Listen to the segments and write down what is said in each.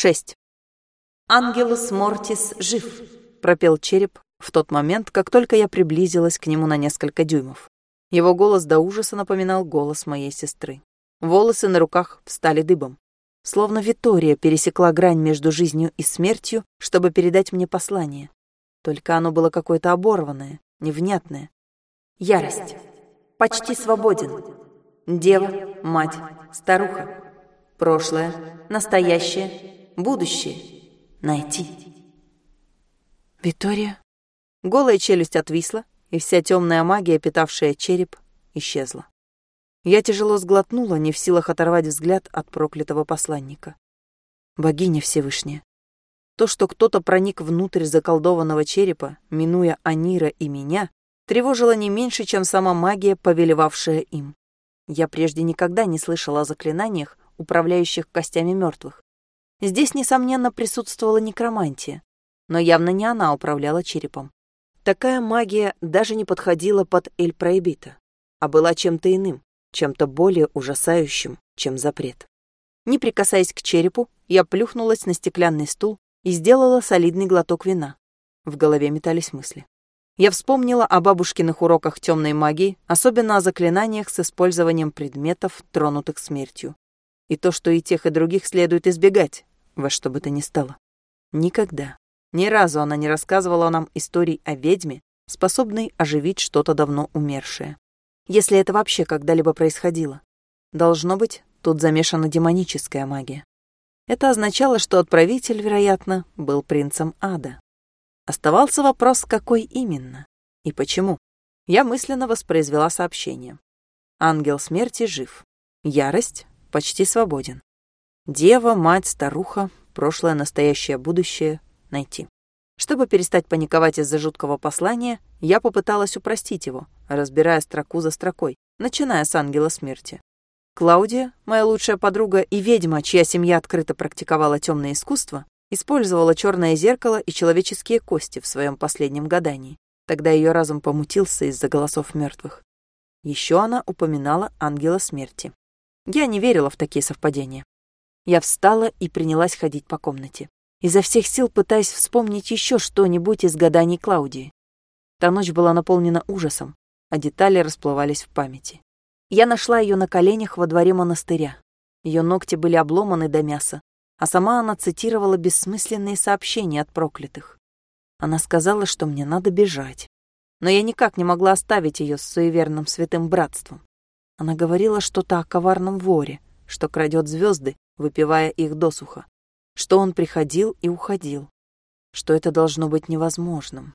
6. «Ангелус Мортис жив», — пропел череп в тот момент, как только я приблизилась к нему на несколько дюймов. Его голос до ужаса напоминал голос моей сестры. Волосы на руках встали дыбом. Словно Витория пересекла грань между жизнью и смертью, чтобы передать мне послание. Только оно было какое-то оборванное, невнятное. Ярость. Почти свободен. Дева, мать, старуха. Прошлое, настоящее, будущее. Найти. Витория. Голая челюсть отвисла, и вся темная магия, питавшая череп, исчезла. Я тяжело сглотнула, не в силах оторвать взгляд от проклятого посланника. Богиня Всевышняя. То, что кто-то проник внутрь заколдованного черепа, минуя Анира и меня, тревожило не меньше, чем сама магия, повелевавшая им. Я прежде никогда не слышала о заклинаниях, управляющих костями мертвых. Здесь, несомненно, присутствовала некромантия, но явно не она управляла черепом. Такая магия даже не подходила под Эль Проебита, а была чем-то иным, чем-то более ужасающим, чем запрет. Не прикасаясь к черепу, я плюхнулась на стеклянный стул и сделала солидный глоток вина. В голове метались мысли. Я вспомнила о бабушкиных уроках темной магии, особенно о заклинаниях с использованием предметов, тронутых смертью. И то, что и тех, и других следует избегать, во что бы то ни стало. Никогда, ни разу она не рассказывала нам историй о ведьме, способной оживить что-то давно умершее если это вообще когда-либо происходило. Должно быть, тут замешана демоническая магия. Это означало, что отправитель, вероятно, был принцем ада. Оставался вопрос, какой именно и почему. Я мысленно воспроизвела сообщение. Ангел смерти жив. Ярость почти свободен. Дева, мать, старуха, прошлое, настоящее, будущее — найти. Чтобы перестать паниковать из-за жуткого послания, я попыталась упростить его — разбирая строку за строкой, начиная с ангела смерти. Клаудия, моя лучшая подруга и ведьма, чья семья открыто практиковала темное искусство, использовала черное зеркало и человеческие кости в своем последнем гадании. Тогда ее разум помутился из-за голосов мертвых. Еще она упоминала ангела смерти. Я не верила в такие совпадения. Я встала и принялась ходить по комнате, изо всех сил пытаясь вспомнить еще что-нибудь из гаданий Клаудии. Та ночь была наполнена ужасом, а детали расплывались в памяти. Я нашла ее на коленях во дворе монастыря. Ее ногти были обломаны до мяса, а сама она цитировала бессмысленные сообщения от проклятых. Она сказала, что мне надо бежать. Но я никак не могла оставить ее с суеверным святым братством. Она говорила что-то о коварном воре, что крадет звезды, выпивая их досуха, что он приходил и уходил, что это должно быть невозможным.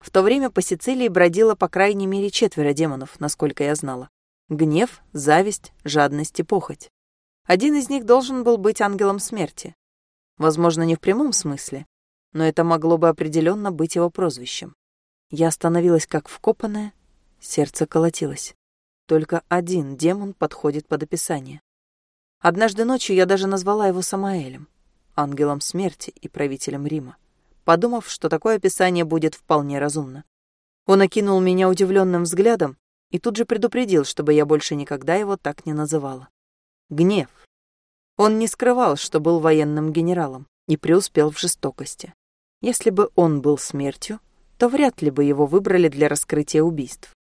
В то время по Сицилии бродило по крайней мере четверо демонов, насколько я знала. Гнев, зависть, жадность и похоть. Один из них должен был быть ангелом смерти. Возможно, не в прямом смысле, но это могло бы определенно быть его прозвищем. Я остановилась как вкопанная, сердце колотилось. Только один демон подходит под описание. Однажды ночью я даже назвала его Самаэлем, ангелом смерти и правителем Рима подумав, что такое описание будет вполне разумно. Он окинул меня удивленным взглядом и тут же предупредил, чтобы я больше никогда его так не называла. Гнев. Он не скрывал, что был военным генералом и преуспел в жестокости. Если бы он был смертью, то вряд ли бы его выбрали для раскрытия убийств.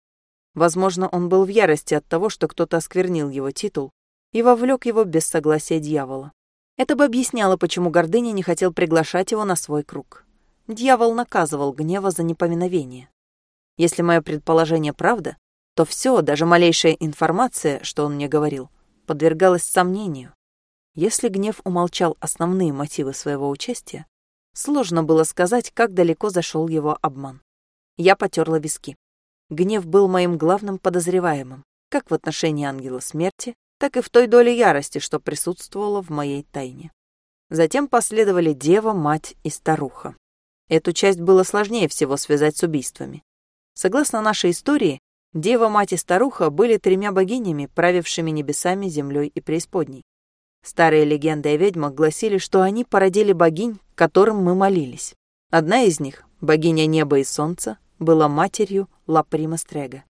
Возможно, он был в ярости от того, что кто-то осквернил его титул и вовлек его без согласия дьявола. Это бы объясняло, почему Гордыня не хотел приглашать его на свой круг. Дьявол наказывал гнева за неповиновение. Если мое предположение правда, то все, даже малейшая информация, что он мне говорил, подвергалась сомнению. Если гнев умолчал основные мотивы своего участия, сложно было сказать, как далеко зашел его обман. Я потерла виски. Гнев был моим главным подозреваемым, как в отношении ангела смерти, так и в той доле ярости, что присутствовала в моей тайне. Затем последовали дева, мать и старуха. Эту часть было сложнее всего связать с убийствами. Согласно нашей истории, Дева, Мать и Старуха были тремя богинями, правившими небесами, землей и преисподней. Старые легенды о ведьмах гласили, что они породили богинь, которым мы молились. Одна из них, богиня неба и солнца, была матерью Лаприма Стрега.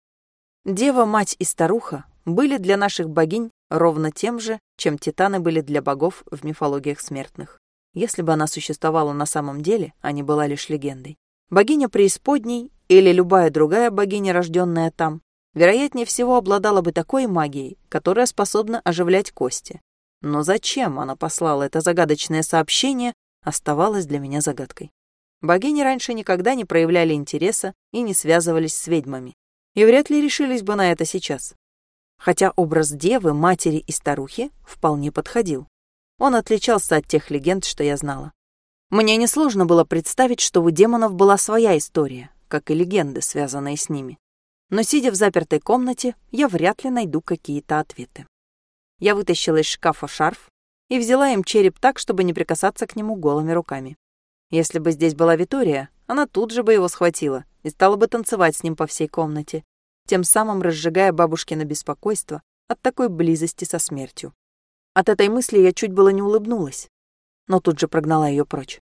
Дева, Мать и Старуха были для наших богинь ровно тем же, чем титаны были для богов в мифологиях смертных. Если бы она существовала на самом деле, а не была лишь легендой. Богиня преисподней или любая другая богиня, рожденная там, вероятнее всего обладала бы такой магией, которая способна оживлять кости. Но зачем она послала это загадочное сообщение, оставалось для меня загадкой. Богини раньше никогда не проявляли интереса и не связывались с ведьмами. И вряд ли решились бы на это сейчас. Хотя образ девы, матери и старухи вполне подходил. Он отличался от тех легенд, что я знала. Мне несложно было представить, что у демонов была своя история, как и легенды, связанные с ними. Но сидя в запертой комнате, я вряд ли найду какие-то ответы. Я вытащила из шкафа шарф и взяла им череп так, чтобы не прикасаться к нему голыми руками. Если бы здесь была Витория, она тут же бы его схватила и стала бы танцевать с ним по всей комнате, тем самым разжигая бабушкино беспокойство от такой близости со смертью. От этой мысли я чуть было не улыбнулась, но тут же прогнала ее прочь.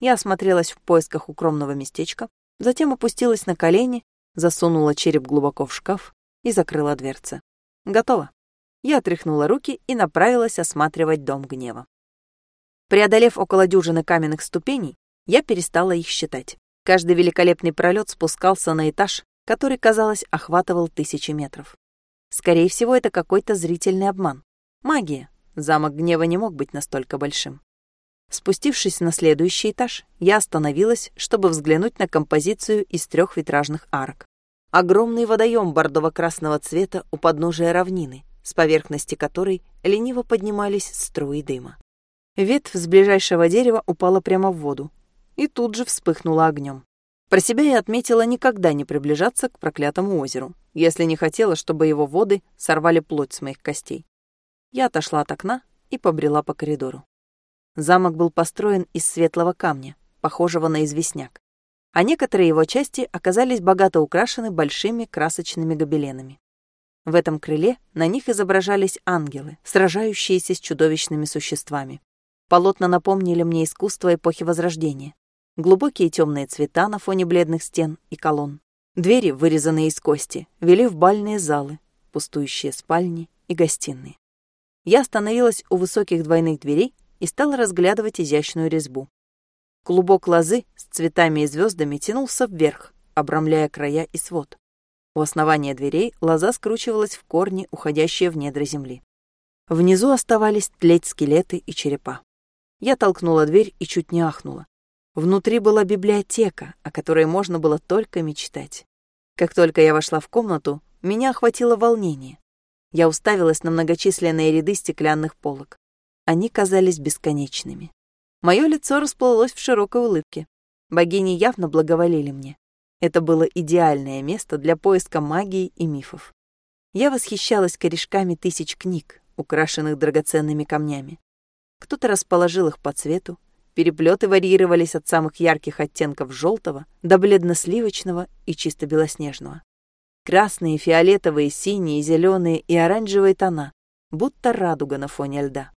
Я осмотрелась в поисках укромного местечка, затем опустилась на колени, засунула череп глубоко в шкаф и закрыла дверцы. Готово. Я отряхнула руки и направилась осматривать дом гнева. Преодолев около дюжины каменных ступеней, я перестала их считать. Каждый великолепный пролет спускался на этаж, который, казалось, охватывал тысячи метров. Скорее всего, это какой-то зрительный обман. Магия. Замок гнева не мог быть настолько большим. Спустившись на следующий этаж, я остановилась, чтобы взглянуть на композицию из трех витражных арок. Огромный водоем бордово-красного цвета у подножия равнины, с поверхности которой лениво поднимались струи дыма. Ветвь с ближайшего дерева упала прямо в воду и тут же вспыхнула огнем. Про себя я отметила никогда не приближаться к проклятому озеру, если не хотела, чтобы его воды сорвали плоть с моих костей. Я отошла от окна и побрела по коридору. Замок был построен из светлого камня, похожего на известняк, а некоторые его части оказались богато украшены большими красочными гобеленами. В этом крыле на них изображались ангелы, сражающиеся с чудовищными существами. Полотна напомнили мне искусство эпохи Возрождения. Глубокие темные цвета на фоне бледных стен и колонн. Двери, вырезанные из кости, вели в бальные залы, пустующие спальни и гостиные. Я остановилась у высоких двойных дверей и стала разглядывать изящную резьбу. Клубок лозы с цветами и звездами тянулся вверх, обрамляя края и свод. У основания дверей лоза скручивалась в корни, уходящие в недра земли. Внизу оставались тлеть скелеты и черепа. Я толкнула дверь и чуть не ахнула. Внутри была библиотека, о которой можно было только мечтать. Как только я вошла в комнату, меня охватило волнение. Я уставилась на многочисленные ряды стеклянных полок. Они казались бесконечными. Мое лицо расплылось в широкой улыбке. Богини явно благоволили мне. Это было идеальное место для поиска магии и мифов. Я восхищалась корешками тысяч книг, украшенных драгоценными камнями. Кто-то расположил их по цвету, переплеты варьировались от самых ярких оттенков желтого до бледно-сливочного и чисто белоснежного. Красные, фиолетовые, синие, зеленые и оранжевые тона, будто радуга на фоне льда.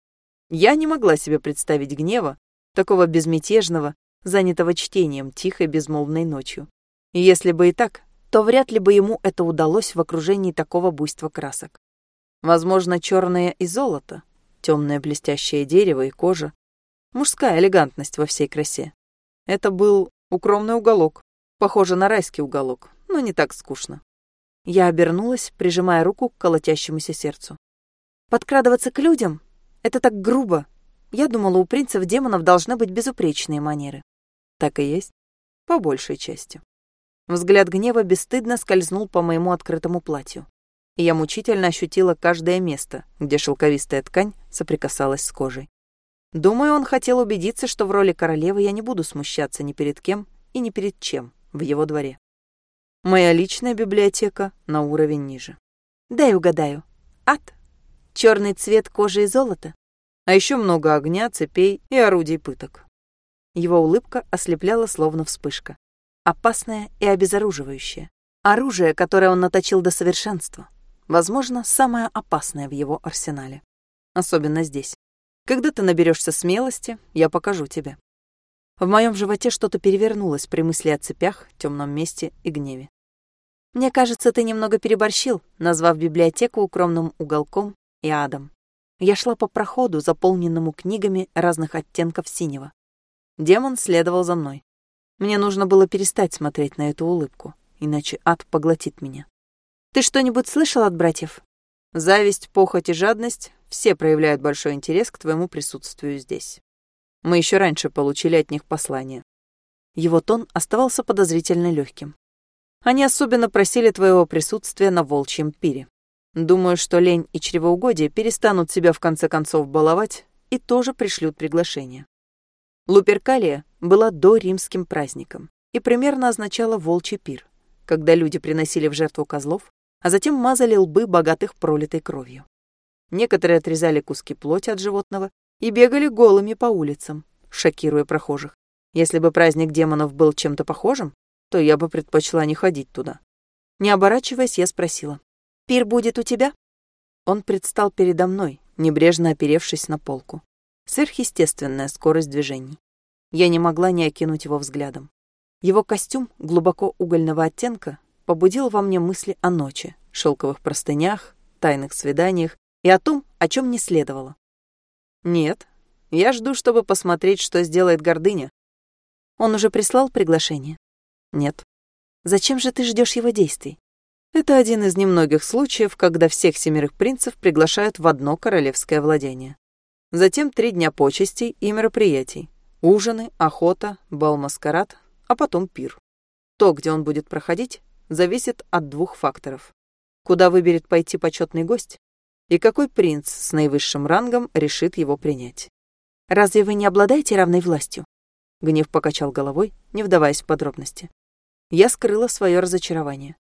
Я не могла себе представить гнева, такого безмятежного, занятого чтением тихой безмолвной ночью. И если бы и так, то вряд ли бы ему это удалось в окружении такого буйства красок. Возможно, черное и золото, темное блестящее дерево и кожа, мужская элегантность во всей красе. Это был укромный уголок, похоже на райский уголок, но не так скучно. Я обернулась, прижимая руку к колотящемуся сердцу. Подкрадываться к людям — это так грубо. Я думала, у принцев демонов должны быть безупречные манеры. Так и есть, по большей части. Взгляд гнева бесстыдно скользнул по моему открытому платью, и я мучительно ощутила каждое место, где шелковистая ткань соприкасалась с кожей. Думаю, он хотел убедиться, что в роли королевы я не буду смущаться ни перед кем и ни перед чем в его дворе. Моя личная библиотека на уровень ниже. Дай угадаю. Ад. Черный цвет кожи и золота. А еще много огня, цепей и орудий пыток. Его улыбка ослепляла словно вспышка. Опасная и обезоруживающая. Оружие, которое он наточил до совершенства. Возможно, самое опасное в его арсенале. Особенно здесь. Когда ты наберешься смелости, я покажу тебе. В моем животе что-то перевернулось при мысли о цепях, темном месте и гневе. Мне кажется, ты немного переборщил, назвав библиотеку укромным уголком и адом. Я шла по проходу, заполненному книгами разных оттенков синего. Демон следовал за мной. Мне нужно было перестать смотреть на эту улыбку, иначе ад поглотит меня. «Ты что-нибудь слышал от братьев?» «Зависть, похоть и жадность — все проявляют большой интерес к твоему присутствию здесь. Мы еще раньше получили от них послание». Его тон оставался подозрительно легким. Они особенно просили твоего присутствия на волчьем пире. Думаю, что лень и чревоугодие перестанут себя в конце концов баловать и тоже пришлют приглашение. Луперкалия была до римским праздником и примерно означала волчий пир, когда люди приносили в жертву козлов, а затем мазали лбы богатых пролитой кровью. Некоторые отрезали куски плоти от животного и бегали голыми по улицам, шокируя прохожих. Если бы праздник демонов был чем-то похожим, то я бы предпочла не ходить туда. Не оборачиваясь, я спросила. «Пир будет у тебя?» Он предстал передо мной, небрежно оперевшись на полку. Сверхъестественная скорость движений. Я не могла не окинуть его взглядом. Его костюм глубоко угольного оттенка побудил во мне мысли о ночи, шелковых простынях, тайных свиданиях и о том, о чем не следовало. Нет, я жду, чтобы посмотреть, что сделает гордыня. Он уже прислал приглашение? Нет. Зачем же ты ждешь его действий? Это один из немногих случаев, когда всех семерых принцев приглашают в одно королевское владение. Затем три дня почестей и мероприятий. Ужины, охота, бал-маскарад, а потом пир. То, где он будет проходить, зависит от двух факторов. Куда выберет пойти почетный гость и какой принц с наивысшим рангом решит его принять. «Разве вы не обладаете равной властью?» Гнев покачал головой, не вдаваясь в подробности я скрыла свое разочарование.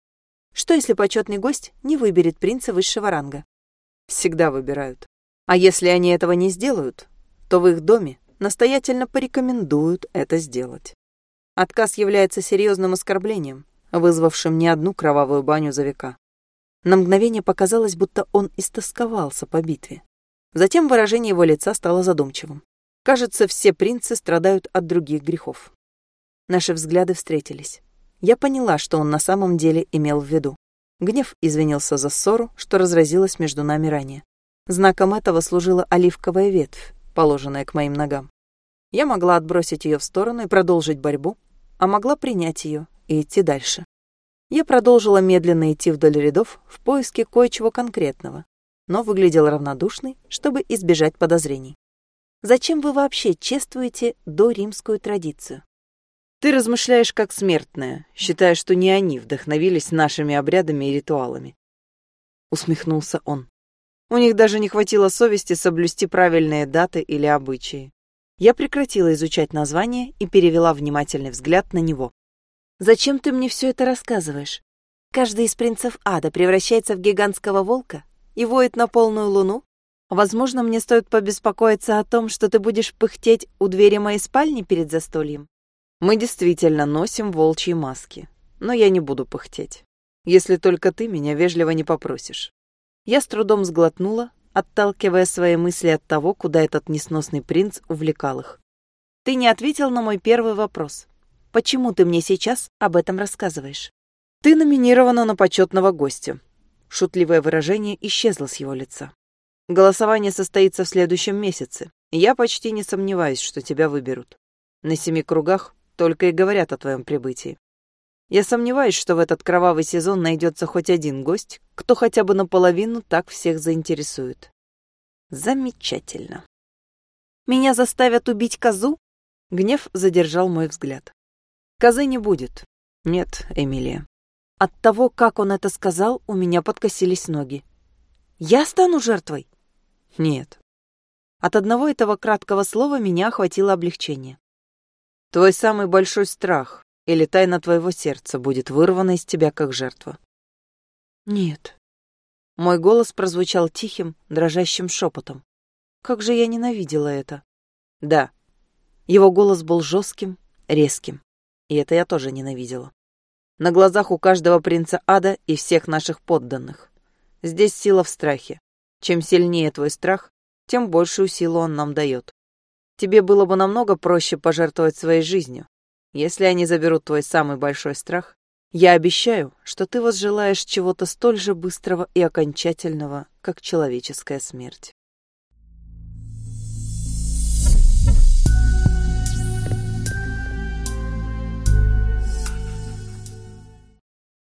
Что, если почетный гость не выберет принца высшего ранга? Всегда выбирают. А если они этого не сделают, то в их доме настоятельно порекомендуют это сделать. Отказ является серьезным оскорблением, вызвавшим не одну кровавую баню за века. На мгновение показалось, будто он истосковался по битве. Затем выражение его лица стало задумчивым. Кажется, все принцы страдают от других грехов. Наши взгляды встретились. Я поняла, что он на самом деле имел в виду. Гнев извинился за ссору, что разразилась между нами ранее. Знаком этого служила оливковая ветвь, положенная к моим ногам. Я могла отбросить ее в сторону и продолжить борьбу, а могла принять ее и идти дальше. Я продолжила медленно идти вдоль рядов в поиске кое-чего конкретного, но выглядел равнодушный, чтобы избежать подозрений. Зачем вы вообще чествуете доримскую традицию? Ты размышляешь как смертная, считая, что не они вдохновились нашими обрядами и ритуалами. Усмехнулся он. У них даже не хватило совести соблюсти правильные даты или обычаи. Я прекратила изучать название и перевела внимательный взгляд на него. «Зачем ты мне все это рассказываешь? Каждый из принцев ада превращается в гигантского волка и воет на полную луну? Возможно, мне стоит побеспокоиться о том, что ты будешь пыхтеть у двери моей спальни перед застольем?» Мы действительно носим волчьи маски, но я не буду пыхтеть, если только ты меня вежливо не попросишь. Я с трудом сглотнула, отталкивая свои мысли от того, куда этот несносный принц увлекал их. Ты не ответил на мой первый вопрос. Почему ты мне сейчас об этом рассказываешь? Ты номинирована на почетного гостя. Шутливое выражение исчезло с его лица. Голосование состоится в следующем месяце, я почти не сомневаюсь, что тебя выберут. На семи кругах только и говорят о твоем прибытии. Я сомневаюсь, что в этот кровавый сезон найдется хоть один гость, кто хотя бы наполовину так всех заинтересует. Замечательно. Меня заставят убить козу? Гнев задержал мой взгляд. Козы не будет. Нет, Эмилия. От того, как он это сказал, у меня подкосились ноги. Я стану жертвой? Нет. От одного этого краткого слова меня охватило облегчение. Твой самый большой страх или тайна твоего сердца будет вырвана из тебя как жертва. Нет. Мой голос прозвучал тихим, дрожащим шепотом. Как же я ненавидела это. Да. Его голос был жестким, резким. И это я тоже ненавидела. На глазах у каждого принца ада и всех наших подданных. Здесь сила в страхе. Чем сильнее твой страх, тем большую силу он нам дает. Тебе было бы намного проще пожертвовать своей жизнью. Если они заберут твой самый большой страх, я обещаю, что ты возжелаешь чего-то столь же быстрого и окончательного, как человеческая смерть.